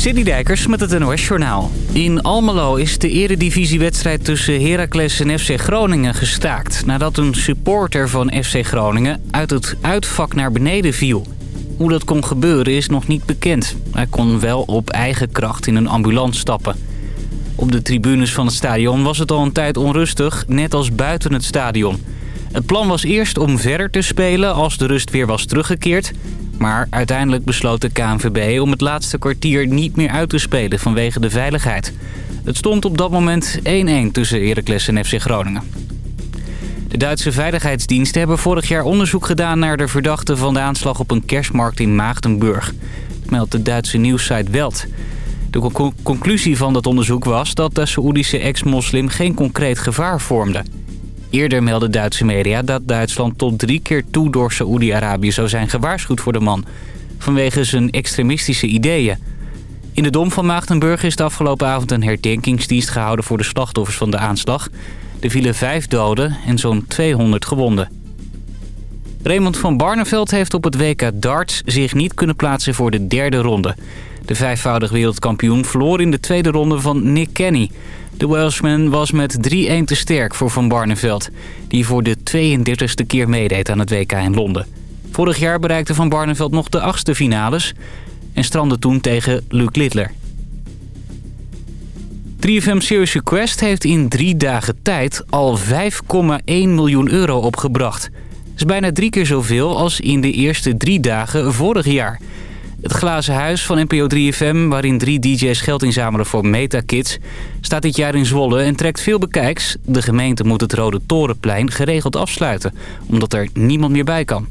Dijkers met het NOS Journaal. In Almelo is de eredivisiewedstrijd tussen Heracles en FC Groningen gestaakt... nadat een supporter van FC Groningen uit het uitvak naar beneden viel. Hoe dat kon gebeuren is nog niet bekend. Hij kon wel op eigen kracht in een ambulance stappen. Op de tribunes van het stadion was het al een tijd onrustig, net als buiten het stadion. Het plan was eerst om verder te spelen als de rust weer was teruggekeerd... Maar uiteindelijk besloot de KNVB om het laatste kwartier niet meer uit te spelen vanwege de veiligheid. Het stond op dat moment 1-1 tussen Heracles en FC Groningen. De Duitse veiligheidsdiensten hebben vorig jaar onderzoek gedaan naar de verdachte van de aanslag op een kerstmarkt in Maagdenburg. Meldt de Duitse nieuwssite Welt. De conclusie van dat onderzoek was dat de Saoedische ex-moslim geen concreet gevaar vormde. Eerder meldden Duitse media dat Duitsland tot drie keer toe door Saoedi-Arabië zou zijn gewaarschuwd voor de man. Vanwege zijn extremistische ideeën. In de Dom van Maagdenburg is de afgelopen avond een herdenkingsdienst gehouden voor de slachtoffers van de aanslag. Er vielen vijf doden en zo'n 200 gewonden. Raymond van Barneveld heeft op het WK darts zich niet kunnen plaatsen voor de derde ronde. De vijfvoudig wereldkampioen verloor in de tweede ronde van Nick Kenny. De Welshman was met 3-1 te sterk voor Van Barneveld... die voor de 32e keer meedeed aan het WK in Londen. Vorig jaar bereikte Van Barneveld nog de achtste finales... en strandde toen tegen Luke Littler. 3FM Serious Request heeft in drie dagen tijd al 5,1 miljoen euro opgebracht. Dat is bijna drie keer zoveel als in de eerste drie dagen vorig jaar... Het glazen huis van NPO 3FM, waarin drie DJ's geld inzamelen voor Metakids... staat dit jaar in Zwolle en trekt veel bekijks. De gemeente moet het Rode Torenplein geregeld afsluiten... omdat er niemand meer bij kan.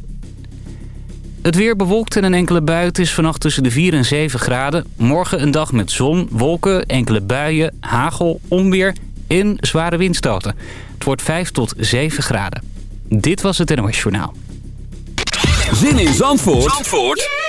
Het weer bewolkt en een enkele bui. Het is vannacht tussen de 4 en 7 graden. Morgen een dag met zon, wolken, enkele buien, hagel, onweer en zware windstoten. Het wordt 5 tot 7 graden. Dit was het NOS Journaal. Zin in Zandvoort, Zandvoort?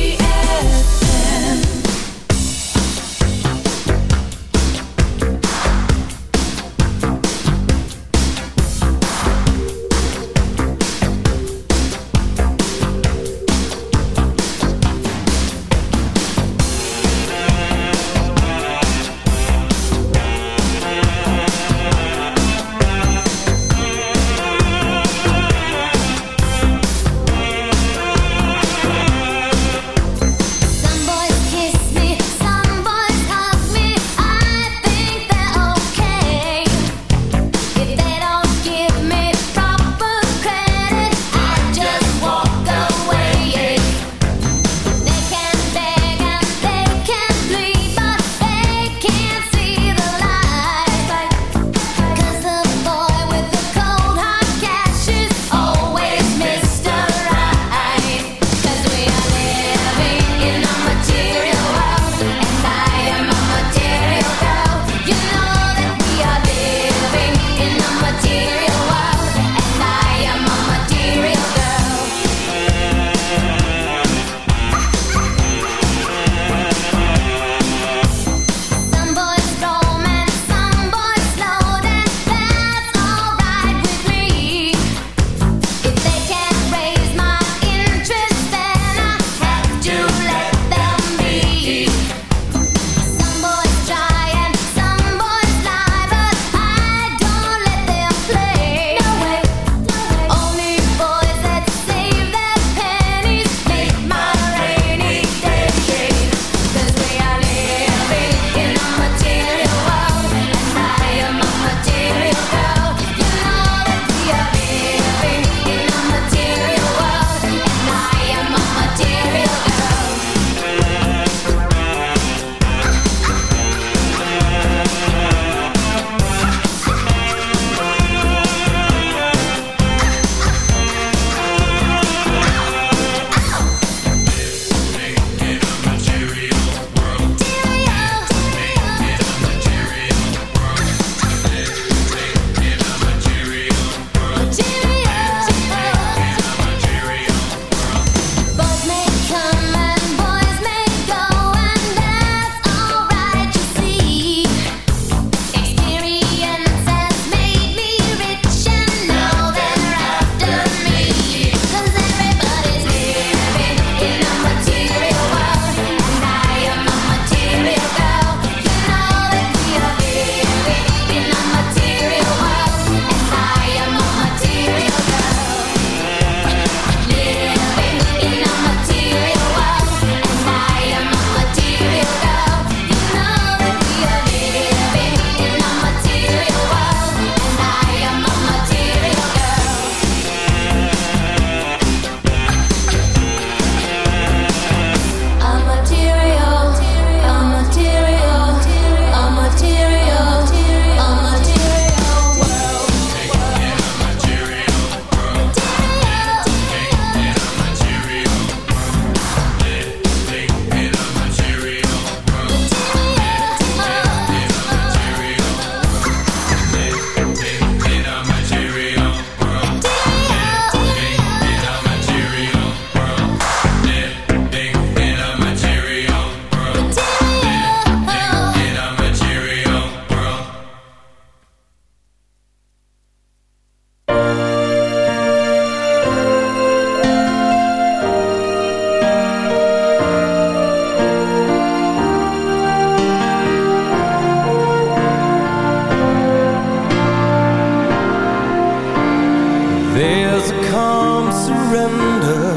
surrender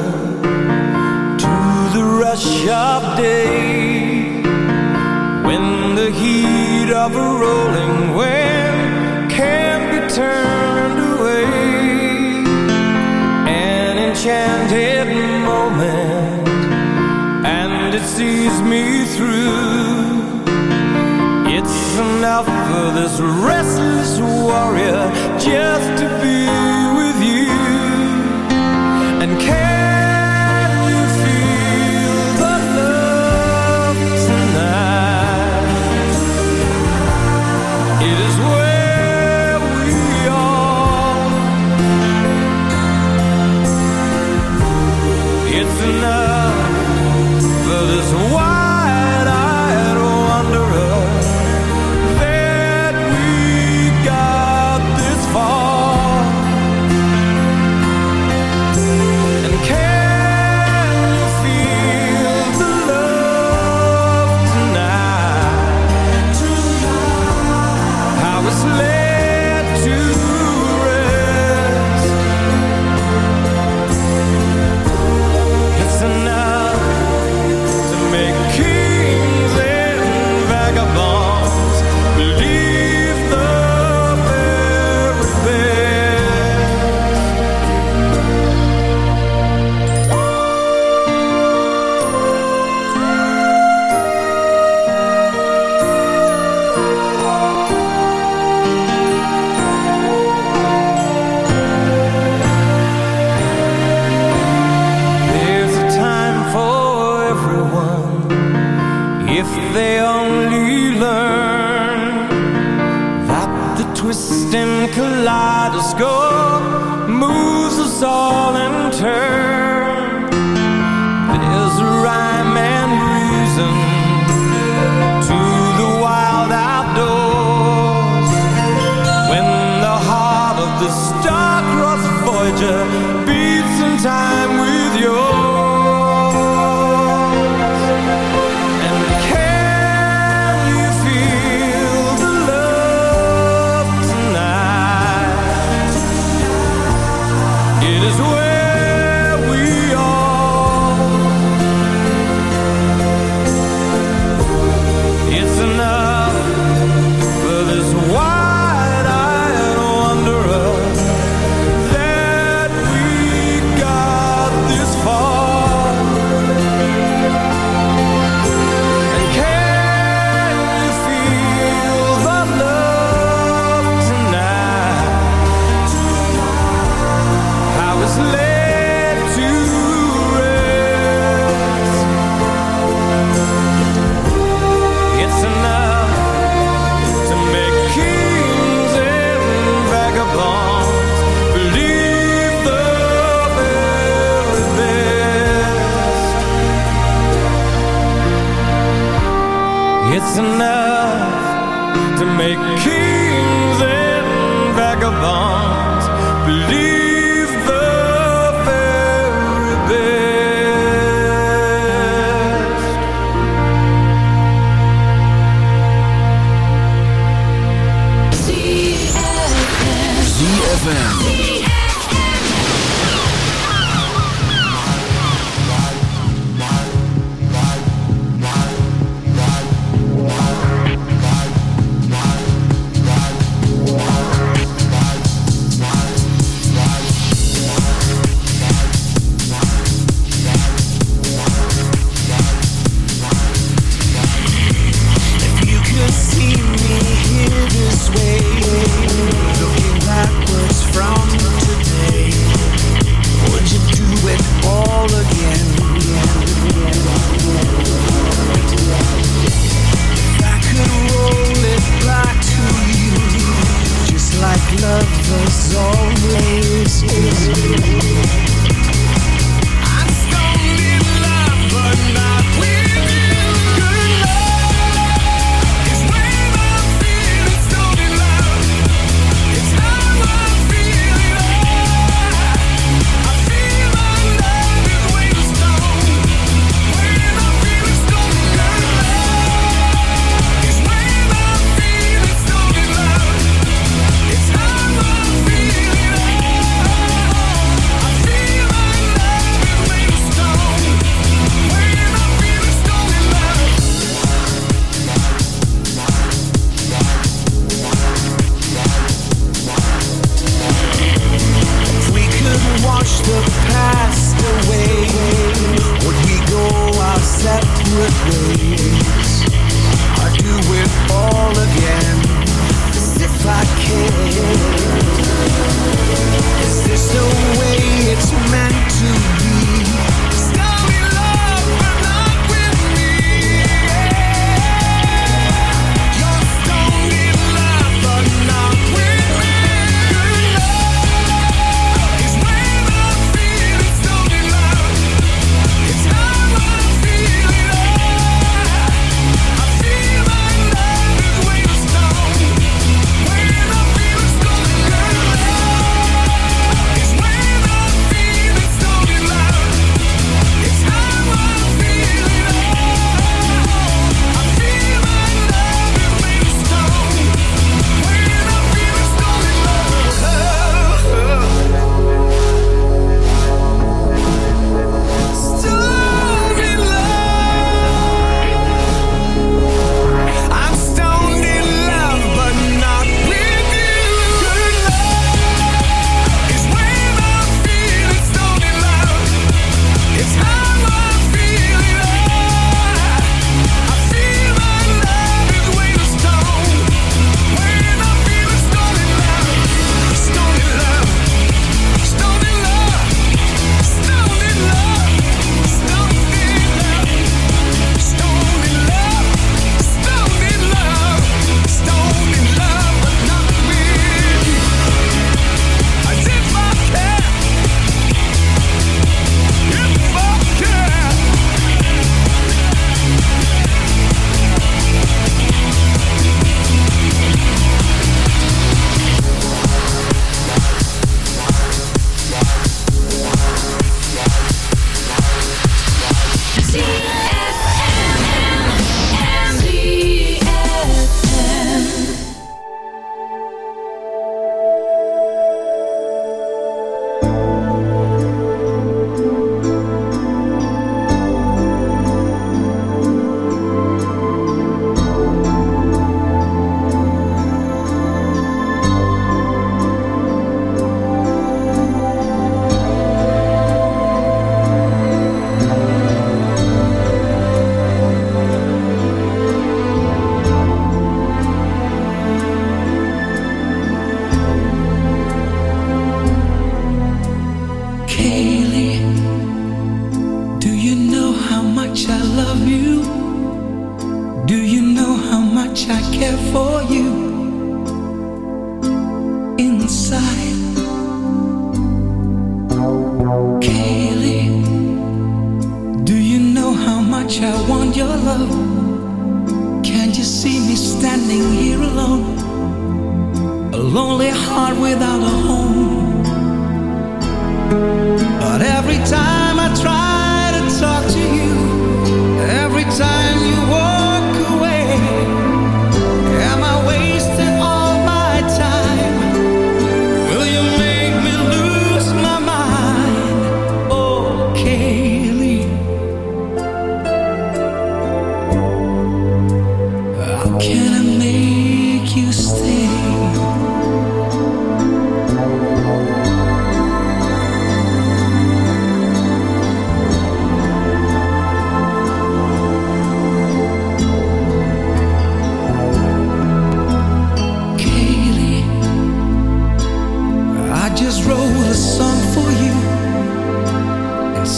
to the rush of day. When the heat of a rolling wave can't be turned away an enchanted moment and it sees me through. It's enough for this restless warrior just to be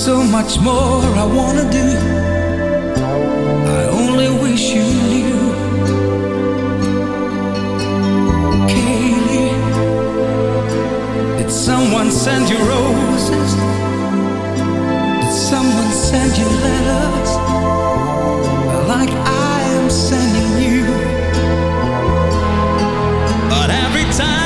so much more I wanna do. I only wish you knew. Kaylee, did someone send you roses? Did someone send you letters? Like I am sending you. But every time.